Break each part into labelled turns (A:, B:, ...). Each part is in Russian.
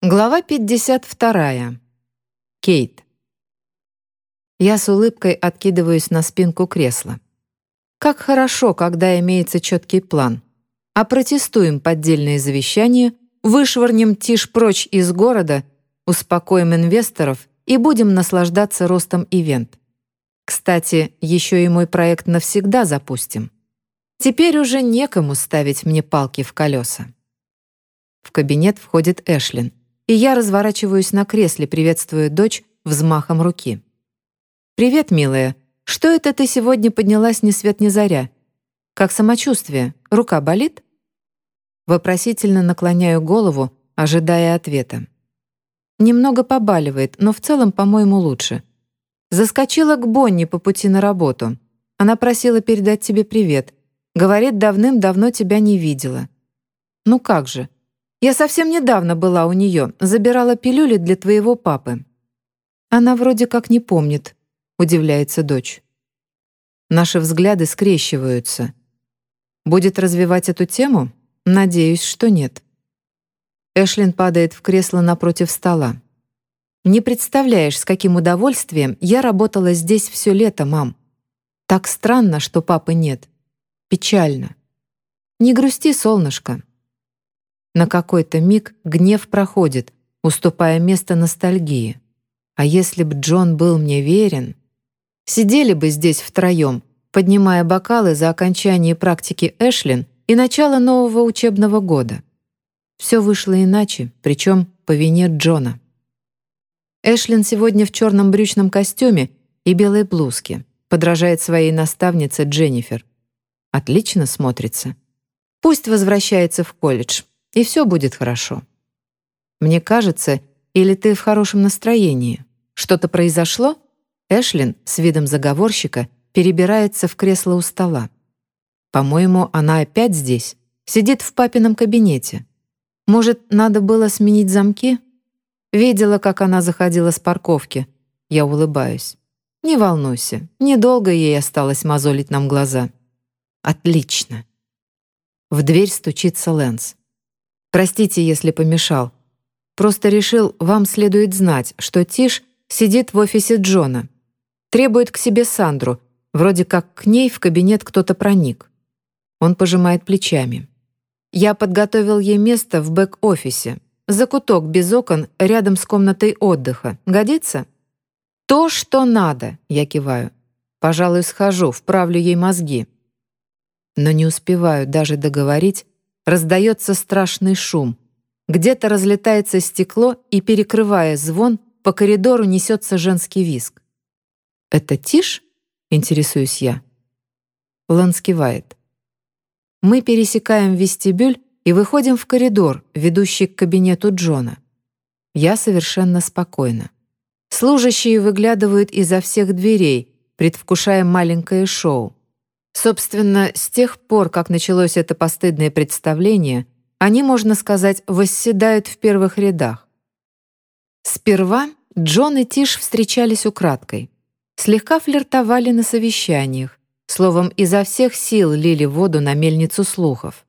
A: Глава 52. Кейт. Я с улыбкой откидываюсь на спинку кресла. Как хорошо, когда имеется четкий план. А протестуем поддельные завещания, вышвырнем тишь прочь из города, успокоим инвесторов и будем наслаждаться ростом ивент. Кстати, еще и мой проект навсегда запустим. Теперь уже некому ставить мне палки в колеса. В кабинет входит Эшлин и я разворачиваюсь на кресле, приветствуя дочь взмахом руки. «Привет, милая. Что это ты сегодня поднялась ни свет ни заря? Как самочувствие? Рука болит?» Вопросительно наклоняю голову, ожидая ответа. Немного побаливает, но в целом, по-моему, лучше. Заскочила к Бонни по пути на работу. Она просила передать тебе привет. Говорит, давным-давно тебя не видела. Ну как же, я совсем недавно была у нее, забирала пилюли для твоего папы». «Она вроде как не помнит», — удивляется дочь. Наши взгляды скрещиваются. Будет развивать эту тему? Надеюсь, что нет. Эшлин падает в кресло напротив стола. «Не представляешь, с каким удовольствием я работала здесь все лето, мам. Так странно, что папы нет. Печально. Не грусти, солнышко. На какой-то миг гнев проходит, уступая место ностальгии. А если б Джон был мне верен? Сидели бы здесь втроем, поднимая бокалы за окончание практики Эшлин и начало нового учебного года. Все вышло иначе, причем по вине Джона. Эшлин сегодня в черном брючном костюме и белой блузке, подражает своей наставнице Дженнифер. Отлично смотрится. Пусть возвращается в колледж, и все будет хорошо. Мне кажется, или ты в хорошем настроении? Что-то произошло? Эшлин с видом заговорщика перебирается в кресло у стола. По-моему, она опять здесь, сидит в папином кабинете. Может, надо было сменить замки? Видела, как она заходила с парковки. Я улыбаюсь. Не волнуйся, недолго ей осталось мозолить нам глаза. Отлично. В дверь стучится Лэнс. Простите, если помешал. Просто решил, вам следует знать, что Тиш сидит в офисе Джона. Требует к себе Сандру, вроде как к ней в кабинет кто-то проник. Он пожимает плечами. Я подготовил ей место в бэк-офисе. Закуток без окон рядом с комнатой отдыха. Годится? То, что надо, я киваю. Пожалуй, схожу, вправлю ей мозги. Но не успеваю даже договорить, раздается страшный шум. Где-то разлетается стекло, и, перекрывая звон, по коридору несется женский визг. «Это тишь?» — интересуюсь я. Ланс кивает. Мы пересекаем вестибюль и выходим в коридор, ведущий к кабинету Джона. Я совершенно спокойна. Служащие выглядывают изо всех дверей, предвкушая маленькое шоу. Собственно, с тех пор, как началось это постыдное представление, они, можно сказать, восседают в первых рядах. Сперва Джон и Тиш встречались украдкой. Слегка флиртовали на совещаниях, словом, изо всех сил лили воду на мельницу слухов.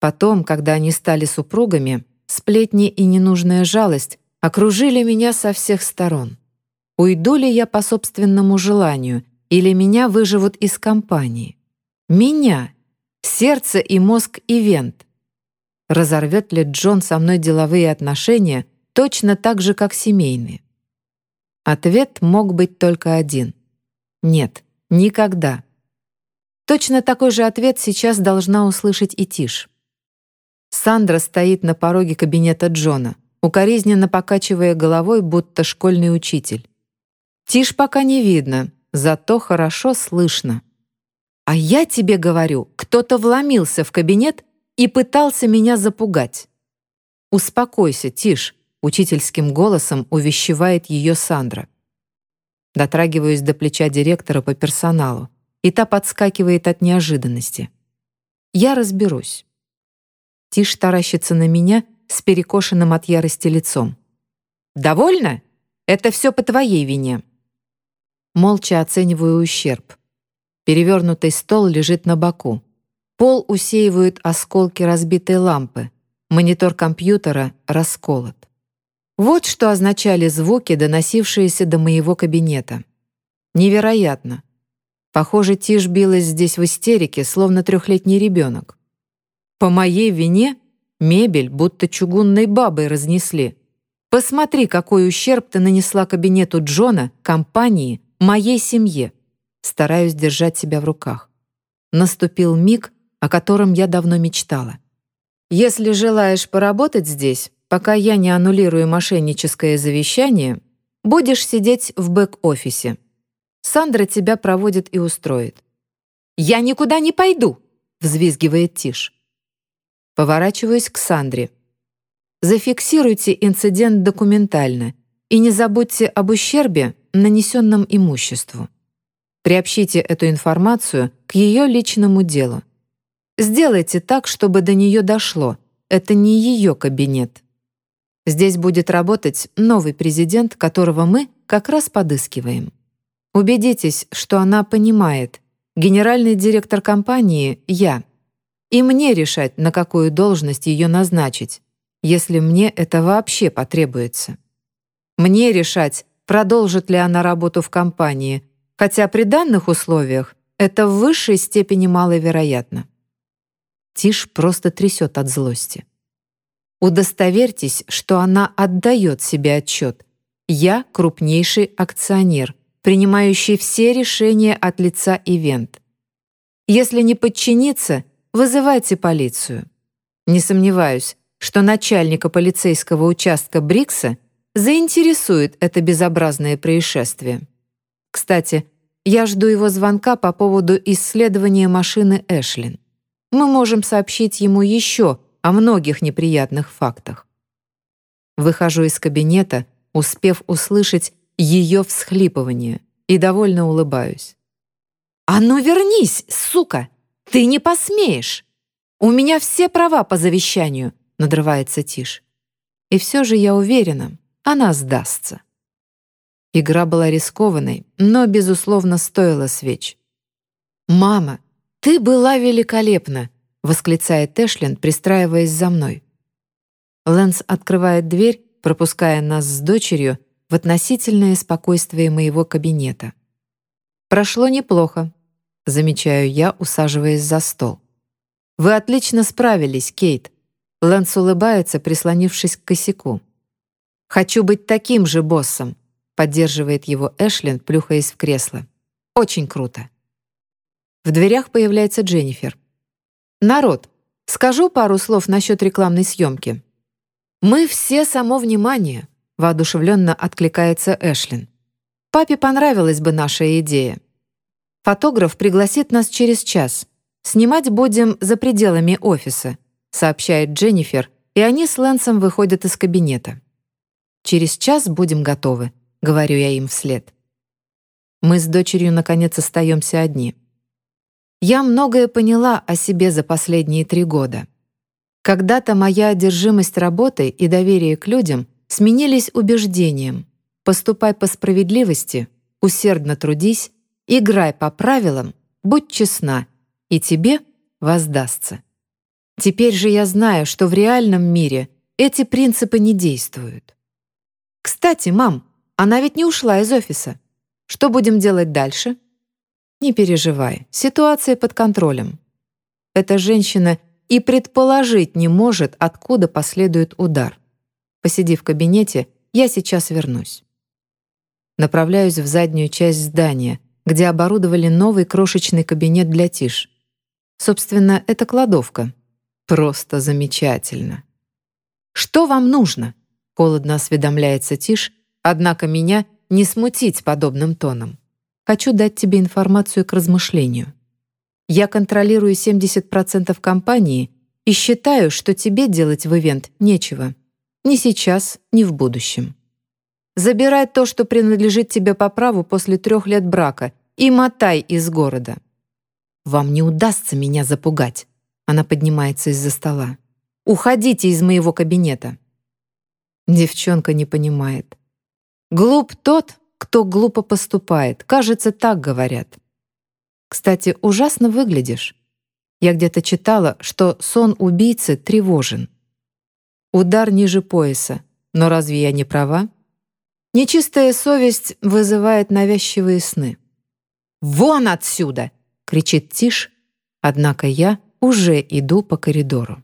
A: Потом, когда они стали супругами, сплетни и ненужная жалость окружили меня со всех сторон. Уйду ли я по собственному желанию, или меня выживут из компании? Меня, сердце и мозг ивент. Разорвет ли Джон со мной деловые отношения точно так же, как семейные? Ответ мог быть только один. Нет, никогда. Точно такой же ответ сейчас должна услышать и Тиш. Сандра стоит на пороге кабинета Джона, укоризненно покачивая головой, будто школьный учитель. Тиш пока не видно, зато хорошо слышно. А я тебе говорю, кто-то вломился в кабинет и пытался меня запугать. «Успокойся, Тиш», — учительским голосом увещевает ее Сандра. Дотрагиваюсь до плеча директора по персоналу, и та подскакивает от неожиданности. «Я разберусь». Тиш таращится на меня с перекошенным от ярости лицом. «Довольно? Это все по твоей вине». Молча оцениваю ущерб. Перевернутый стол лежит на боку. Пол усеивают осколки разбитой лампы. Монитор компьютера расколот. Вот что означали звуки, доносившиеся до моего кабинета. Невероятно. Похоже, Тиш билась здесь в истерике, словно трехлетний ребенок. По моей вине мебель будто чугунной бабой разнесли. Посмотри, какой ущерб ты нанесла кабинету Джона, компании, моей семье. Стараюсь держать себя в руках. Наступил миг, о котором я давно мечтала. Если желаешь поработать здесь, пока я не аннулирую мошенническое завещание, будешь сидеть в бэк-офисе. Сандра тебя проводит и устроит». «Я никуда не пойду!» — взвизгивает Тиш. Поворачиваюсь к Сандре. Зафиксируйте инцидент документально и не забудьте об ущербе, нанесенном имуществу. Приобщите эту информацию к ее личному делу. Сделайте так, чтобы до нее дошло. Это не ее кабинет. Здесь будет работать новый президент, которого мы как раз подыскиваем. Убедитесь, что она понимает. Генеральный директор компании — я. И мне решать, на какую должность ее назначить, если мне это вообще потребуется. Мне решать, продолжит ли она работу в компании, хотя при данных условиях это в высшей степени маловероятно. Тиш просто трясет от злости. Удостоверьтесь, что она отдает себе отчет. Я крупнейший акционер, принимающий все решения от лица ивент. Если не подчиниться, вызывайте полицию. Не сомневаюсь, что начальника полицейского участка Брикса заинтересует это безобразное происшествие. Кстати, я жду его звонка по поводу исследования машины Эшлин. Мы можем сообщить ему еще о многих неприятных фактах. Выхожу из кабинета, успев услышать ее всхлипывание, и довольно улыбаюсь. «А ну вернись, сука! Ты не посмеешь! У меня все права по завещанию!» — надрывается Тиш. И все же я уверена, она сдастся. Игра была рискованной, но, безусловно, стоила свеч. «Мама, ты была великолепна!» — восклицает Эшлин, пристраиваясь за мной. Лэнс открывает дверь, пропуская нас с дочерью в относительное спокойствие моего кабинета. «Прошло неплохо», — замечаю я, усаживаясь за стол. «Вы отлично справились, Кейт». Лэнс улыбается, прислонившись к косяку. «Хочу быть таким же боссом», — поддерживает его Эшлин, плюхаясь в кресло. «Очень круто». В дверях появляется Дженнифер. Народ, скажу пару слов насчет рекламной съемки. Мы все само внимание, воодушевленно откликается Эшлин. Папе понравилась бы наша идея. Фотограф пригласит нас через час. Снимать будем за пределами офиса, сообщает Дженнифер, и они с Лэнсом выходят из кабинета. Через час будем готовы, говорю я им вслед. Мы с дочерью наконец остаемся одни. Я многое поняла о себе за последние три года. Когда-то моя одержимость работой и доверие к людям сменились убеждением «поступай по справедливости, усердно трудись, играй по правилам, будь честна, и тебе воздастся». Теперь же я знаю, что в реальном мире эти принципы не действуют. «Кстати, мам, она ведь не ушла из офиса. Что будем делать дальше?» Не переживай, ситуация под контролем. Эта женщина и предположить не может, откуда последует удар. Посиди в кабинете, я сейчас вернусь. Направляюсь в заднюю часть здания, где оборудовали новый крошечный кабинет для Тиш. Собственно, это кладовка. Просто замечательно. «Что вам нужно?» — холодно осведомляется Тиш, однако меня не смутить подобным тоном. Хочу дать тебе информацию к размышлению. Я контролирую 70% компании и считаю, что тебе делать в ивент нечего. Ни сейчас, ни в будущем. Забирай то, что принадлежит тебе по праву после трех лет брака, и мотай из города. Вам не удастся меня запугать. Она поднимается из-за стола. Уходите из моего кабинета. Девчонка не понимает. Глуп тот, кто глупо поступает. Кажется, так говорят. Кстати, ужасно выглядишь. Я где-то читала, что сон убийцы тревожен. Удар ниже пояса. Но разве я не права? Нечистая совесть вызывает навязчивые сны. «Вон отсюда!» — кричит Тиш, однако я уже иду по коридору.